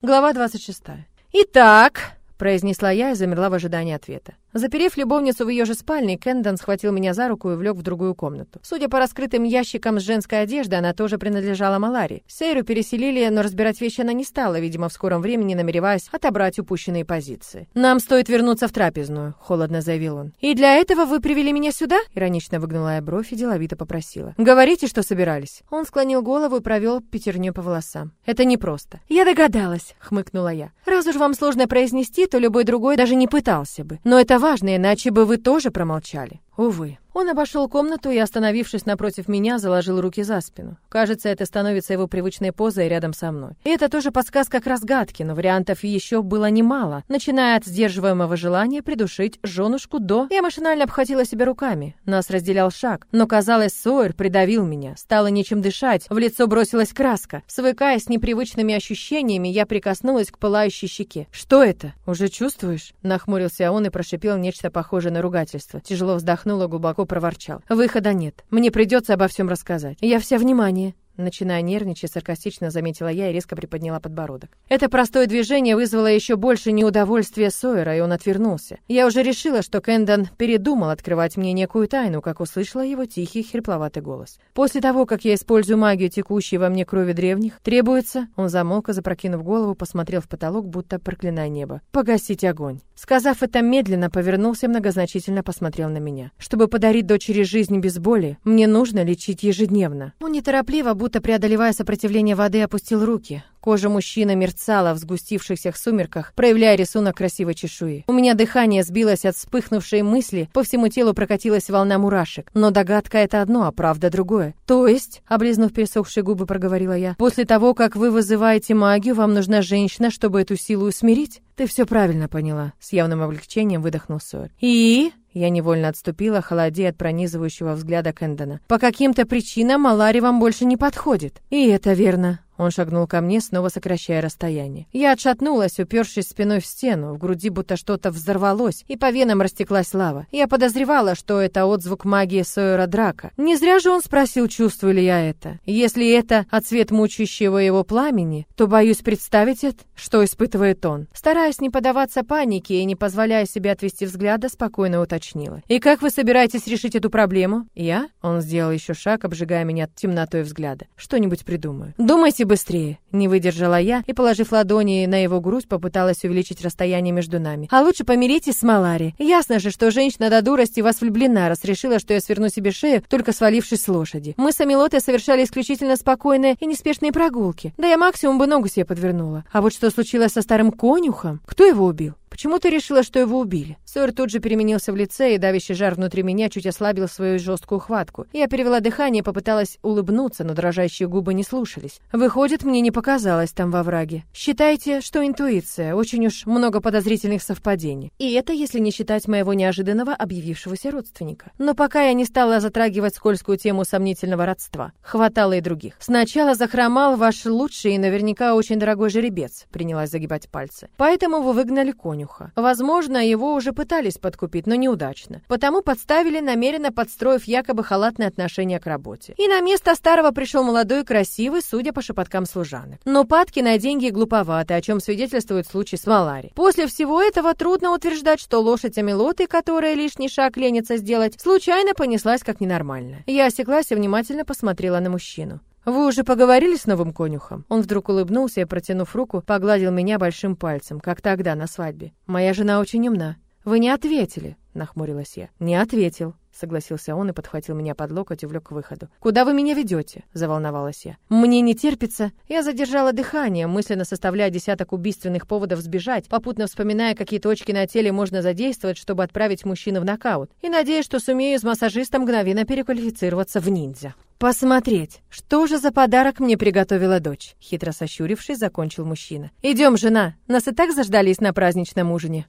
Глава 26. Итак, произнесла я и замерла в ожидании ответа. Заперев любовницу в ее же спальне, Кендон схватил меня за руку и влек в другую комнату. Судя по раскрытым ящикам с женской одеждой, она тоже принадлежала Маларе. Сейру переселили, но разбирать вещи она не стала, видимо, в скором времени намереваясь отобрать упущенные позиции. «Нам стоит вернуться в трапезную», — холодно заявил он. «И для этого вы привели меня сюда?» Иронично выгнула я бровь и деловито попросила. «Говорите, что собирались». Он склонил голову и провел пятерню по волосам. «Это непросто». «Я догадалась», — хмыкнула я. «Раз уж вам сложно произнести, то любой другой даже не пытался бы. Но это важно, иначе бы вы тоже промолчали. Увы. Он обошел комнату и, остановившись напротив меня, заложил руки за спину. Кажется, это становится его привычной позой рядом со мной. И это тоже подсказка к разгадке, но вариантов еще было немало, начиная от сдерживаемого желания придушить женушку до... Я машинально обхватила себя руками. Нас разделял шаг, но, казалось, Сойер придавил меня. Стало нечем дышать, в лицо бросилась краска. Свыкаясь с непривычными ощущениями, я прикоснулась к пылающей щеке. «Что это? Уже чувствуешь?» Нахмурился он и прошипел нечто похожее на ругательство. Тяжело вздохнула, глубоко проворчал. «Выхода нет. Мне придется обо всем рассказать. Я вся внимание». Начиная нервничать, саркастично заметила я и резко приподняла подбородок. Это простое движение вызвало еще больше неудовольствия Сойера, и он отвернулся. Я уже решила, что Кэндон передумал открывать мне некую тайну, как услышала его тихий, хрипловатый голос. После того, как я использую магию, текущей во мне крови древних, требуется... Он замолк и, запрокинув голову, посмотрел в потолок, будто проклиная небо. «Погасить огонь». Сказав это медленно, повернулся и многозначительно посмотрел на меня. Чтобы подарить дочери жизнь без боли, мне нужно лечить ежедневно. Он неторопливо, будто будто преодолевая сопротивление воды, опустил руки. Кожа мужчины мерцала в сгустившихся сумерках, проявляя рисунок красивой чешуи. У меня дыхание сбилось от вспыхнувшей мысли, по всему телу прокатилась волна мурашек. Но догадка это одно, а правда другое. То есть, облизнув пересохшие губы, проговорила я, после того, как вы вызываете магию, вам нужна женщина, чтобы эту силу усмирить? Ты все правильно поняла, с явным облегчением выдохнул Сойер. И я невольно отступила, холодея от пронизывающего взгляда Кэндона. По каким-то причинам Малари вам больше не подходит. И это верно. Он шагнул ко мне, снова сокращая расстояние. Я отшатнулась, упершись спиной в стену. В груди будто что-то взорвалось, и по венам растеклась лава. Я подозревала, что это отзвук магии Сойера Драка. Не зря же он спросил, чувствую ли я это. Если это отцвет мучающего его пламени, то боюсь представить это, что испытывает он. Стараясь не поддаваться панике и не позволяя себе отвести взгляда, спокойно уточнила. «И как вы собираетесь решить эту проблему?» «Я?» Он сделал еще шаг, обжигая меня темнотой взгляда. «Что-нибудь придумаю». «Думайте быстрее!» Не выдержала я и, положив ладони на его грудь, попыталась увеличить расстояние между нами. «А лучше помиритесь с Малари. Ясно же, что женщина до дурости вас влюблена, раз решила, что я сверну себе шею, только свалившись с лошади. Мы с Амилотой совершали исключительно спокойные и неспешные прогулки. Да я максимум бы ногу себе подвернула. А вот что случилось со старым конюхом? Кто его убил? Почему ты решила, что его убили? Сойер тут же переменился в лице, и давящий жар внутри меня чуть ослабил свою жесткую хватку. Я перевела дыхание, попыталась улыбнуться, но дрожащие губы не слушались. Выходит, мне не показалось там во враге. Считайте, что интуиция, очень уж много подозрительных совпадений. И это, если не считать моего неожиданного объявившегося родственника. Но пока я не стала затрагивать скользкую тему сомнительного родства. Хватало и других. Сначала захромал ваш лучший и наверняка очень дорогой жеребец, принялась загибать пальцы. Поэтому вы выгнали конюха конюха. Возможно, его уже пытались подкупить, но неудачно. Потому подставили, намеренно подстроив якобы халатное отношение к работе. И на место старого пришел молодой и красивый, судя по шепоткам служанок. Но падки на деньги глуповаты, о чем свидетельствует случай с Малари. После всего этого трудно утверждать, что лошадь Амилоты, которая лишний шаг ленится сделать, случайно понеслась как ненормальная. Я осеклась и внимательно посмотрела на мужчину. «Вы уже поговорили с новым конюхом?» Он вдруг улыбнулся и, протянув руку, погладил меня большим пальцем, как тогда на свадьбе. «Моя жена очень умна». «Вы не ответили», — нахмурилась я. «Не ответил», — согласился он и подхватил меня под локоть и влек к выходу. «Куда вы меня ведете?» — заволновалась я. «Мне не терпится». Я задержала дыхание, мысленно составляя десяток убийственных поводов сбежать, попутно вспоминая, какие точки на теле можно задействовать, чтобы отправить мужчину в нокаут, и надеясь, что сумею с массажистом мгновенно переквалифицироваться в ниндзя. «Посмотреть, что же за подарок мне приготовила дочь?» Хитро сощурившись, закончил мужчина. «Идем, жена, нас и так заждались на праздничном ужине».